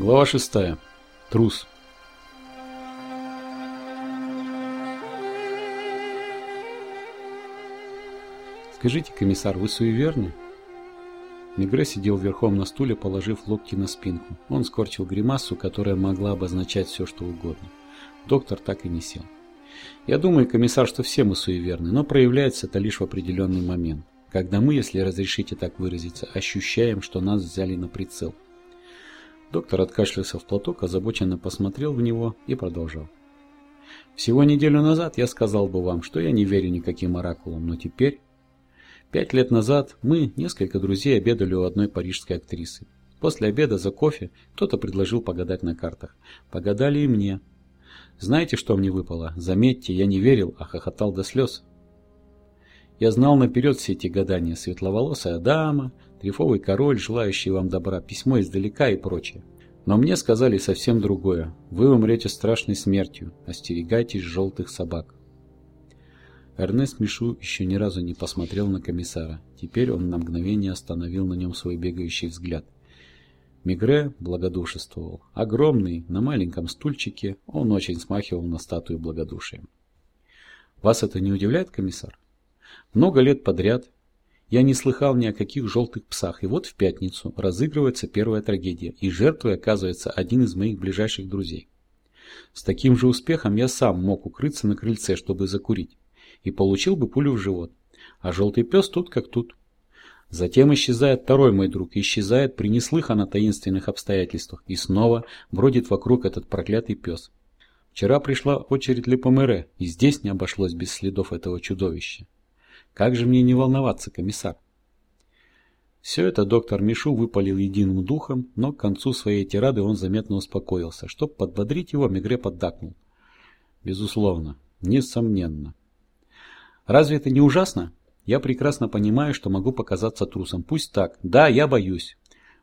Глава шестая. Трус. Скажите, комиссар, вы суеверны? Мегре сидел верхом на стуле, положив локти на спинку. Он скорчил гримасу, которая могла обозначать все, что угодно. Доктор так и не сел. Я думаю, комиссар, что все мы суеверны, но проявляется это лишь в определенный момент, когда мы, если разрешите так выразиться, ощущаем, что нас взяли на прицел. Доктор откашлялся в платок, озабоченно посмотрел в него и продолжал. Всего неделю назад я сказал бы вам, что я не верю никаким оракулам, но теперь... Пять лет назад мы, несколько друзей, обедали у одной парижской актрисы. После обеда за кофе кто-то предложил погадать на картах. Погадали и мне. Знаете, что мне выпало? Заметьте, я не верил, а хохотал до слез. Я знал наперед все эти гадания. Светловолосая дама, трефовый король, желающий вам добра, письмо издалека и прочее. Но мне сказали совсем другое. Вы умрете страшной смертью. Остерегайтесь желтых собак. Эрнест Мишу еще ни разу не посмотрел на комиссара. Теперь он на мгновение остановил на нем свой бегающий взгляд. Мигре благодушествовал. Огромный, на маленьком стульчике, он очень смахивал на статую благодушия. Вас это не удивляет, комиссар? Много лет подряд я не слыхал ни о каких желтых псах, и вот в пятницу разыгрывается первая трагедия, и жертвой оказывается один из моих ближайших друзей. С таким же успехом я сам мог укрыться на крыльце, чтобы закурить, и получил бы пулю в живот. А желтый пес тут как тут. Затем исчезает второй мой друг, исчезает при неслыханно таинственных обстоятельствах, и снова бродит вокруг этот проклятый пес. Вчера пришла очередь Лепомере, и здесь не обошлось без следов этого чудовища. Как же мне не волноваться, комиссар? Все это доктор Мишу выпалил единым духом, но к концу своей тирады он заметно успокоился. Чтобы подбодрить его, Мегре поддакнул. Безусловно, несомненно. Разве это не ужасно? Я прекрасно понимаю, что могу показаться трусом. Пусть так. Да, я боюсь.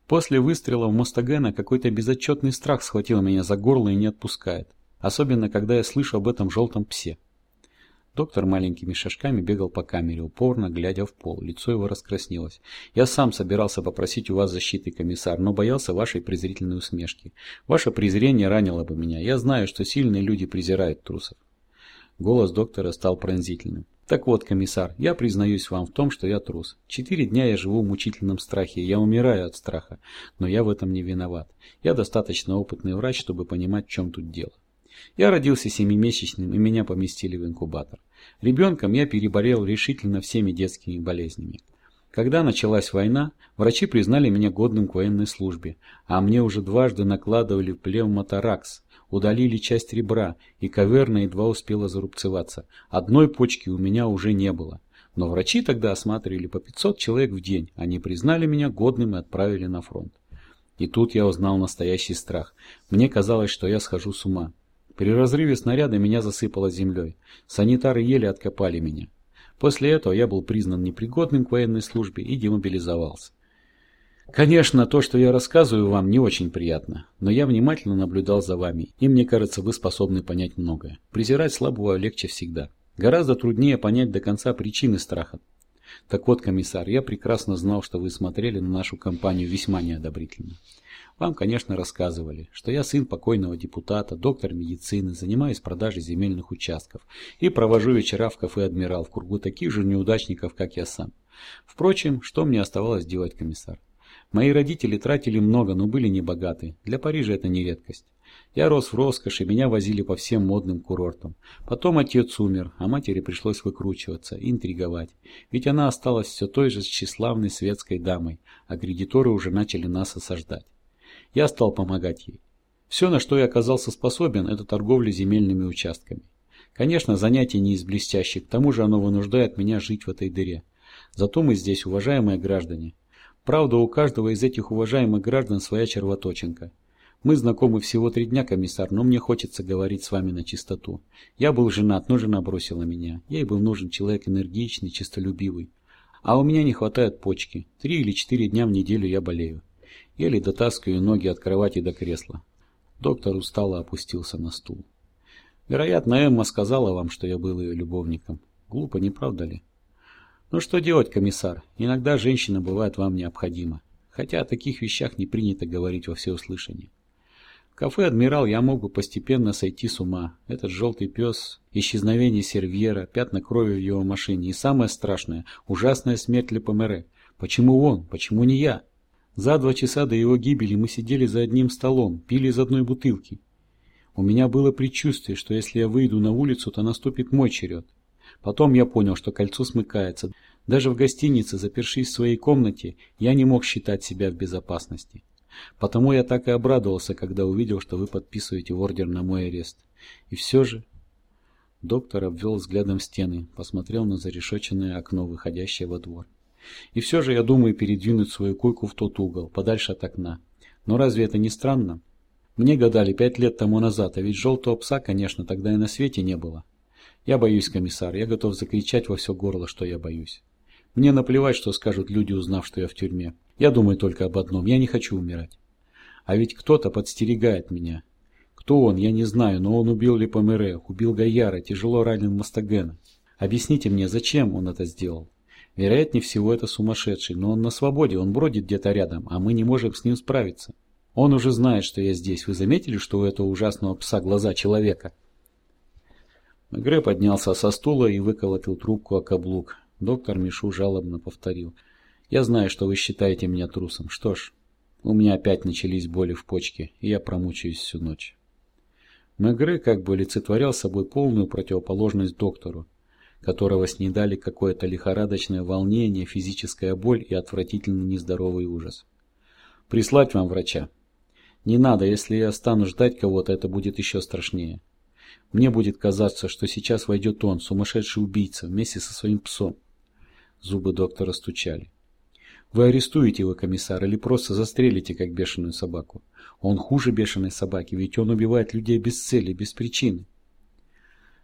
После выстрела в Мостагена какой-то безотчетный страх схватил меня за горло и не отпускает. Особенно, когда я слышу об этом желтом псе. Доктор маленькими шажками бегал по камере, упорно глядя в пол. Лицо его раскраснелось. «Я сам собирался попросить у вас защиты, комиссар, но боялся вашей презрительной усмешки. Ваше презрение ранило бы меня. Я знаю, что сильные люди презирают трусов». Голос доктора стал пронзительным. «Так вот, комиссар, я признаюсь вам в том, что я трус. Четыре дня я живу в мучительном страхе, я умираю от страха, но я в этом не виноват. Я достаточно опытный врач, чтобы понимать, в чем тут дело. Я родился семимесячным, и меня поместили в инкубатор. Ребенком я переболел решительно всеми детскими болезнями. Когда началась война, врачи признали меня годным к военной службе, а мне уже дважды накладывали плевмоторакс, удалили часть ребра, и каверна едва успела зарубцеваться. Одной почки у меня уже не было. Но врачи тогда осматривали по 500 человек в день. Они признали меня годным и отправили на фронт. И тут я узнал настоящий страх. Мне казалось, что я схожу с ума. При разрыве снаряда меня засыпало землей. Санитары еле откопали меня. После этого я был признан непригодным к военной службе и демобилизовался. Конечно, то, что я рассказываю вам, не очень приятно, но я внимательно наблюдал за вами, и мне кажется, вы способны понять многое. Презирать слабого легче всегда. Гораздо труднее понять до конца причины страха. Так вот, комиссар, я прекрасно знал, что вы смотрели на нашу компанию весьма неодобрительно. Вам, конечно, рассказывали, что я сын покойного депутата, доктор медицины, занимаюсь продажей земельных участков и провожу вечера в кафе «Адмирал» в кругу таких же неудачников, как я сам. Впрочем, что мне оставалось делать, комиссар? Мои родители тратили много, но были не богаты. Для Парижа это не редкость. Я рос в роскоши, меня возили по всем модным курортам. Потом отец умер, а матери пришлось выкручиваться, интриговать. Ведь она осталась все той же тщеславной светской дамой, а кредиторы уже начали нас осаждать. Я стал помогать ей. Все, на что я оказался способен, это торговля земельными участками. Конечно, занятие не из блестящих, к тому же оно вынуждает меня жить в этой дыре. Зато мы здесь, уважаемые граждане. Правда, у каждого из этих уважаемых граждан своя червоточинка. Мы знакомы всего три дня, комиссар, но мне хочется говорить с вами на чистоту. Я был женат, но жена бросила меня. Ей был нужен человек энергичный, чистолюбивый. А у меня не хватает почки. Три или четыре дня в неделю я болею. Еле дотаскиваю ноги от кровати до кресла. Доктор устало опустился на стул. Вероятно, Эмма сказала вам, что я был ее любовником. Глупо, не правда ли? Ну что делать, комиссар? Иногда женщина бывает вам необходима. Хотя о таких вещах не принято говорить во всеуслышание. Кафе «Адмирал» я мог бы постепенно сойти с ума. Этот желтый пес, исчезновение сервьера, пятна крови в его машине и самое страшное – ужасная смерть Лепомере. Почему он? Почему не я? За два часа до его гибели мы сидели за одним столом, пили из одной бутылки. У меня было предчувствие, что если я выйду на улицу, то наступит мой черед. Потом я понял, что кольцо смыкается. Даже в гостинице, запершись в своей комнате, я не мог считать себя в безопасности. Потому я так и обрадовался, когда увидел, что вы подписываете ордер на мой арест. И все же... Доктор обвел взглядом стены, посмотрел на зарешоченное окно, выходящее во двор. И все же я думаю передвинуть свою койку в тот угол, подальше от окна. Но разве это не странно? Мне гадали пять лет тому назад, а ведь желтого пса, конечно, тогда и на свете не было. Я боюсь, комиссар, я готов закричать во все горло, что я боюсь. Мне наплевать, что скажут люди, узнав, что я в тюрьме. Я думаю только об одном, я не хочу умирать. А ведь кто-то подстерегает меня. Кто он, я не знаю, но он убил Липомере, убил Гайяра, тяжело ранил Мастагена. Объясните мне, зачем он это сделал? Вероятнее всего, это сумасшедший, но он на свободе, он бродит где-то рядом, а мы не можем с ним справиться. Он уже знает, что я здесь. Вы заметили, что у этого ужасного пса глаза человека? Грэ поднялся со стула и выколотил трубку о каблук. Доктор Мишу жалобно повторил. «Я знаю, что вы считаете меня трусом. Что ж, у меня опять начались боли в почке, и я промучаюсь всю ночь». Мегре как бы олицетворял собой полную противоположность доктору которого снедали какое-то лихорадочное волнение, физическая боль и отвратительно нездоровый ужас. «Прислать вам врача?» «Не надо, если я стану ждать кого-то, это будет еще страшнее. Мне будет казаться, что сейчас войдет он, сумасшедший убийца, вместе со своим псом». Зубы доктора стучали. «Вы арестуете его, комиссар, или просто застрелите, как бешеную собаку? Он хуже бешеной собаки, ведь он убивает людей без цели, без причины».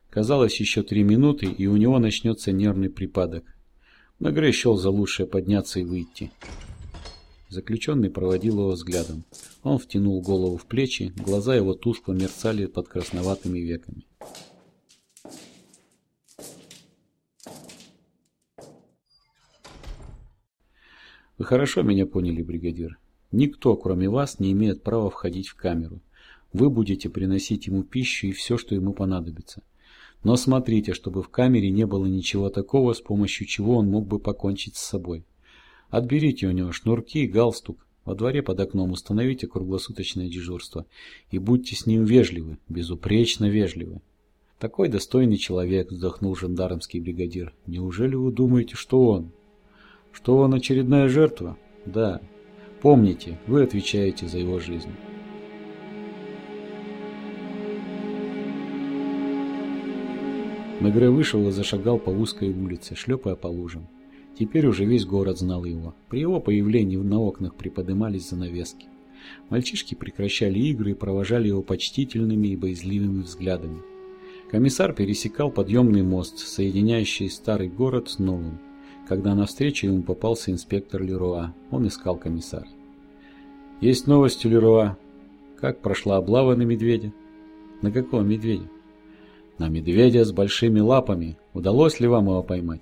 Казалось, еще три минуты, и у него начнется нервный припадок. Мегре счел за лучшее подняться и выйти. Заключенный проводил его взглядом. Он втянул голову в плечи, глаза его тускло мерцали под красноватыми веками. Вы хорошо меня поняли, бригадир. Никто, кроме вас, не имеет права входить в камеру. Вы будете приносить ему пищу и все, что ему понадобится. Но смотрите, чтобы в камере не было ничего такого, с помощью чего он мог бы покончить с собой. Отберите у него шнурки и галстук. Во дворе под окном установите круглосуточное дежурство. И будьте с ним вежливы, безупречно вежливы. Такой достойный человек, вздохнул жандармский бригадир. Неужели вы думаете, что он? Что он очередная жертва? Да. Помните, вы отвечаете за его жизнь. Мегре вышел и зашагал по узкой улице, шлепая по лужам. Теперь уже весь город знал его. При его появлении на окнах приподымались занавески. Мальчишки прекращали игры и провожали его почтительными и боязливыми взглядами. Комиссар пересекал подъемный мост, соединяющий старый город с новым. Когда навстречу ему попался инспектор Леруа, он искал комиссара. «Есть новости, Леруа. Как прошла облава на медведя?» «На какого медведя?» На медведя с большими лапами. Удалось ли вам его поймать?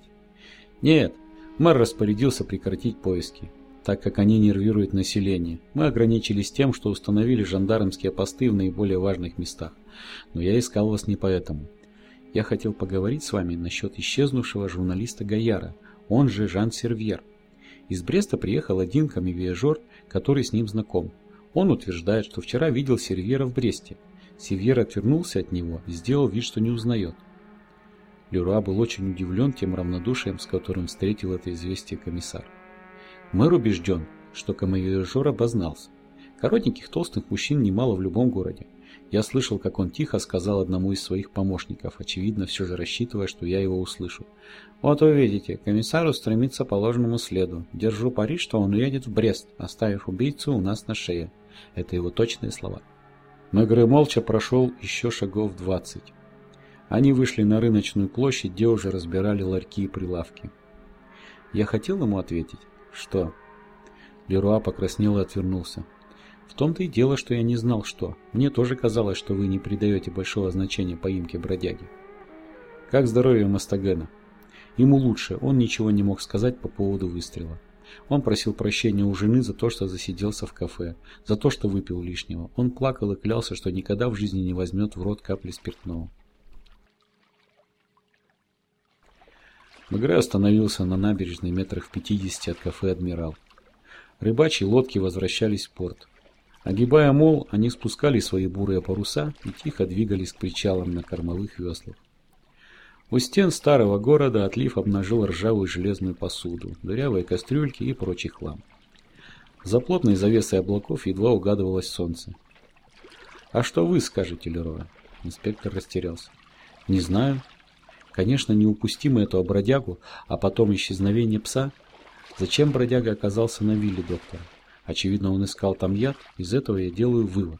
Нет, мэр распорядился прекратить поиски, так как они нервируют население. Мы ограничились тем, что установили жандармские посты в наиболее важных местах. Но я искал вас не поэтому. Я хотел поговорить с вами насчет исчезнувшего журналиста Гаяра, он же Жан Сервьер. Из Бреста приехал один камевиажер, который с ним знаком. Он утверждает, что вчера видел Сервьера в Бресте. Севьер отвернулся от него и сделал вид, что не узнает. Леруа был очень удивлен тем равнодушием, с которым встретил это известие комиссар. Мэр убежден, что камевиажер обознался. Коротеньких толстых мужчин немало в любом городе. Я слышал, как он тихо сказал одному из своих помощников, очевидно, все же рассчитывая, что я его услышу. «Вот вы видите, комиссар устремится по ложному следу. Держу пари, что он уедет в Брест, оставив убийцу у нас на шее». Это его точные слова. Мегре молча прошел еще шагов двадцать. Они вышли на рыночную площадь, где уже разбирали ларьки и прилавки. Я хотел ему ответить. Что? Леруа покраснел и отвернулся. В том-то и дело, что я не знал, что. Мне тоже казалось, что вы не придаете большого значения поимке бродяги. Как здоровье Мастагена? Ему лучше, он ничего не мог сказать по поводу выстрела. Он просил прощения у жены за то, что засиделся в кафе, за то, что выпил лишнего. Он плакал и клялся, что никогда в жизни не возьмет в рот капли спиртного. Мегре остановился на набережной метрах в пятидесяти от кафе «Адмирал». Рыбачьи лодки возвращались в порт. Огибая мол, они спускали свои бурые паруса и тихо двигались к причалам на кормовых веслах. У стен старого города отлив обнажил ржавую железную посуду, дырявые кастрюльки и прочий хлам. За плотной завесой облаков едва угадывалось солнце. «А что вы скажете, Лероя?» Инспектор растерялся. «Не знаю. Конечно, не упустим эту бродягу, а потом исчезновение пса. Зачем бродяга оказался на вилле доктора? Очевидно, он искал там яд, из этого я делаю вывод».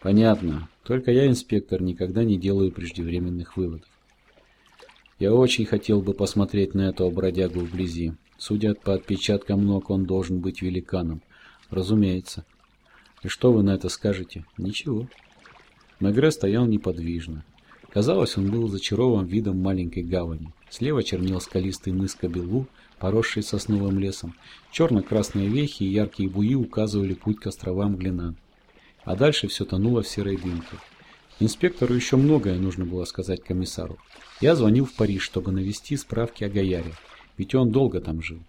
«Понятно. Только я, инспектор, никогда не делаю преждевременных выводов. Я очень хотел бы посмотреть на этого бродягу вблизи. Судя по отпечаткам ног, он должен быть великаном. Разумеется. И что вы на это скажете? Ничего. Мегре стоял неподвижно. Казалось, он был зачарован видом маленькой гавани. Слева чернел скалистый мыс Кабелу, поросший сосновым лесом. Черно-красные вехи и яркие буи указывали путь к островам Глинан. А дальше все тонуло в серой дымке. Инспектору еще многое нужно было сказать комиссару. Я звонил в Париж, чтобы навести справки о Гаяре, ведь он долго там жил.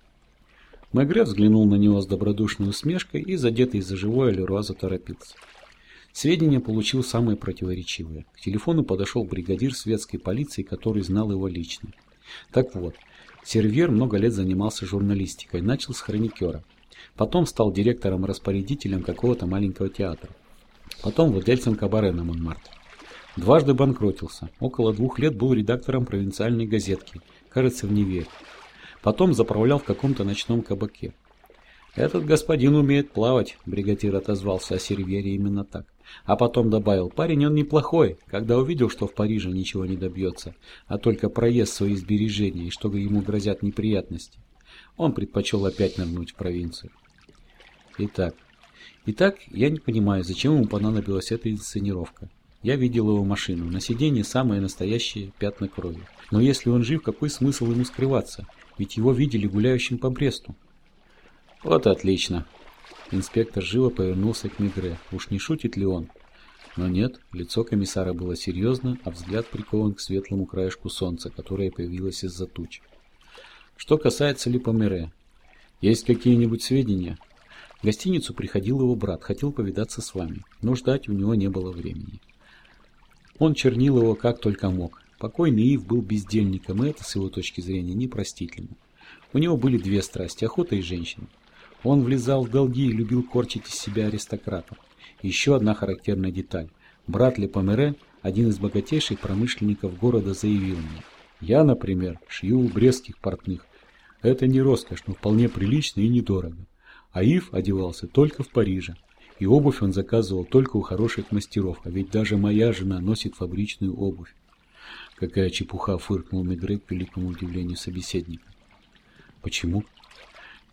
Мегре взглянул на него с добродушной усмешкой и, задетый за живое, Леруа заторопился. Сведения получил самые противоречивые. К телефону подошел бригадир светской полиции, который знал его лично. Так вот, Сервер много лет занимался журналистикой, начал с хроникера. Потом стал директором-распорядителем какого-то маленького театра. Потом владельцем кабаре на Монмартре. Дважды банкротился. Около двух лет был редактором провинциальной газетки, кажется, в Неве. Потом заправлял в каком-то ночном кабаке. «Этот господин умеет плавать», — бригадир отозвался о сервере именно так. А потом добавил, парень он неплохой, когда увидел, что в Париже ничего не добьется, а только проезд свои сбережения и что ему грозят неприятности. Он предпочел опять нырнуть в провинцию. Итак, итак, я не понимаю, зачем ему понадобилась эта инсценировка. Я видел его машину. На сиденье самые настоящие пятна крови. Но если он жив, какой смысл ему скрываться? Ведь его видели гуляющим по Бресту. Вот отлично. Инспектор живо повернулся к Мигре. Уж не шутит ли он? Но нет, лицо комиссара было серьезно, а взгляд прикован к светлому краешку солнца, которое появилось из-за туч. Что касается Липомере, есть какие-нибудь сведения? В гостиницу приходил его брат, хотел повидаться с вами, но ждать у него не было времени. Он чернил его как только мог. Покойный Ив был бездельником, и это, с его точки зрения, непростительно. У него были две страсти – охота и женщина. Он влезал в долги и любил корчить из себя аристократа. Еще одна характерная деталь. Брат Лепомере, один из богатейших промышленников города, заявил мне. «Я, например, шью у брестских портных. Это не роскошь, но вполне прилично и недорого. А Ив одевался только в Париже. И обувь он заказывал только у хороших мастеров, а ведь даже моя жена носит фабричную обувь. Какая чепуха, фыркнул Мегре к великому удивлению собеседника. Почему?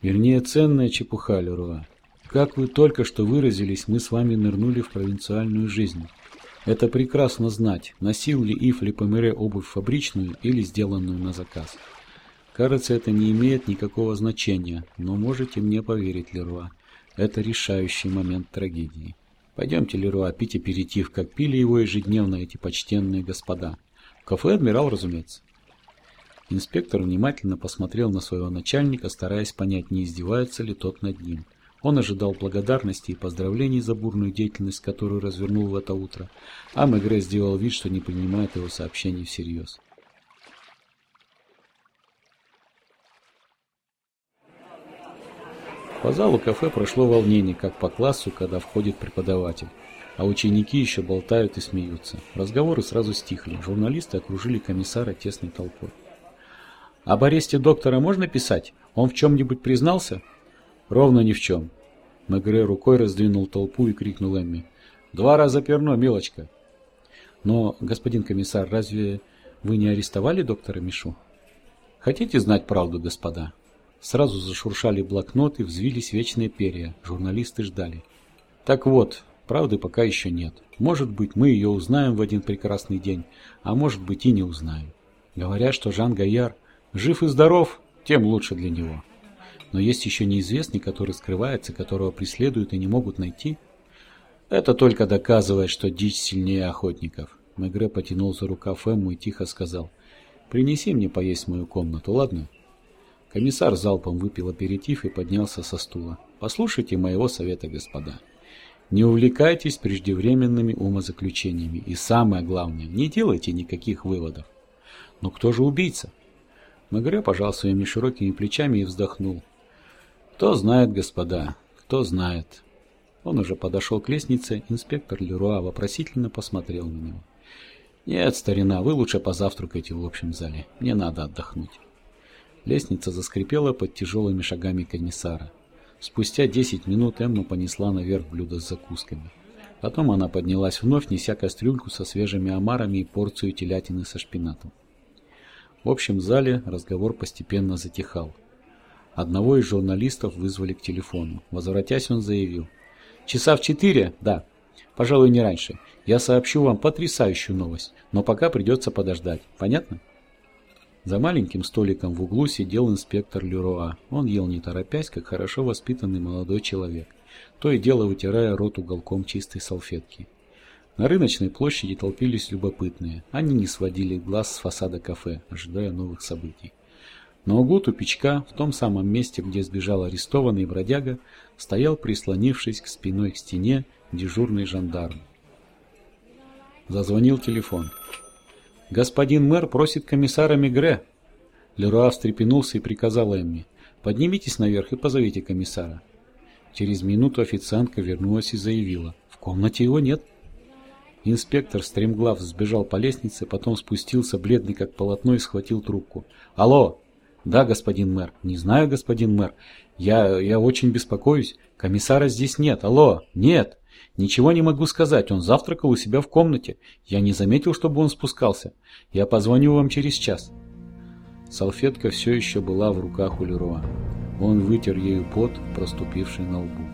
Вернее, ценная чепуха, Леруа. Как вы только что выразились, мы с вами нырнули в провинциальную жизнь. Это прекрасно знать, носил ли Ив Лепомере обувь фабричную или сделанную на заказ. Кажется, это не имеет никакого значения, но можете мне поверить, Леруа. Это решающий момент трагедии. Пойдемте, Леруа, пить аперитив, как пили его ежедневно эти почтенные господа. Кафе «Адмирал», разумеется. Инспектор внимательно посмотрел на своего начальника, стараясь понять, не издевается ли тот над ним. Он ожидал благодарности и поздравлений за бурную деятельность, которую развернул в это утро, а Мегре сделал вид, что не принимает его сообщений всерьез. По залу кафе прошло волнение, как по классу, когда входит преподаватель. А ученики еще болтают и смеются. Разговоры сразу стихли. Журналисты окружили комиссара тесной толпой. «Об аресте доктора можно писать? Он в чем-нибудь признался?» «Ровно ни в чем». Мегре рукой раздвинул толпу и крикнул Эмми. «Два раза перно, милочка!» «Но, господин комиссар, разве вы не арестовали доктора Мишу?» «Хотите знать правду, господа?» Сразу зашуршали блокноты, взвились вечные перья. Журналисты ждали. Так вот, правды пока еще нет. Может быть, мы ее узнаем в один прекрасный день, а может быть и не узнаем. Говорят, что Жан Гаяр жив и здоров, тем лучше для него. Но есть еще неизвестный, который скрывается, которого преследуют и не могут найти. Это только доказывает, что дичь сильнее охотников. Мегре потянул за рукав Эмму и тихо сказал. «Принеси мне поесть в мою комнату, ладно?» Комиссар залпом выпил аперитив и поднялся со стула. «Послушайте моего совета, господа. Не увлекайтесь преждевременными умозаключениями. И самое главное, не делайте никаких выводов. Но кто же убийца? Мегре пожал своими широкими плечами и вздохнул. Кто знает, господа, кто знает. Он уже подошел к лестнице, инспектор Леруа вопросительно посмотрел на него. «Нет, старина, вы лучше позавтракайте в общем зале. Мне надо отдохнуть». Лестница заскрипела под тяжелыми шагами комиссара. Спустя 10 минут Эмма понесла наверх блюдо с закусками. Потом она поднялась вновь, неся кастрюльку со свежими омарами и порцию телятины со шпинатом. В общем зале разговор постепенно затихал. Одного из журналистов вызвали к телефону. Возвратясь, он заявил. «Часа в четыре? Да. Пожалуй, не раньше. Я сообщу вам потрясающую новость, но пока придется подождать. Понятно?» За маленьким столиком в углу сидел инспектор Люроа. Он ел не торопясь, как хорошо воспитанный молодой человек, то и дело вытирая рот уголком чистой салфетки. На рыночной площади толпились любопытные. Они не сводили глаз с фасада кафе, ожидая новых событий. На углу тупичка, в том самом месте, где сбежал арестованный бродяга, стоял, прислонившись к спиной к стене, дежурный жандарм. Зазвонил телефон. «Господин мэр просит комиссара Мигре». Леруа встрепенулся и приказал Эмми. «Поднимитесь наверх и позовите комиссара». Через минуту официантка вернулась и заявила. «В комнате его нет». Инспектор стремглав сбежал по лестнице, потом спустился, бледный как полотно, и схватил трубку. «Алло!» «Да, господин мэр». «Не знаю, господин мэр. Я, я очень беспокоюсь. Комиссара здесь нет. Алло! Нет!» Ничего не могу сказать, он завтракал у себя в комнате. Я не заметил, чтобы он спускался. Я позвоню вам через час. Салфетка все еще была в руках у Леруа. Он вытер ею пот, проступивший на лбу.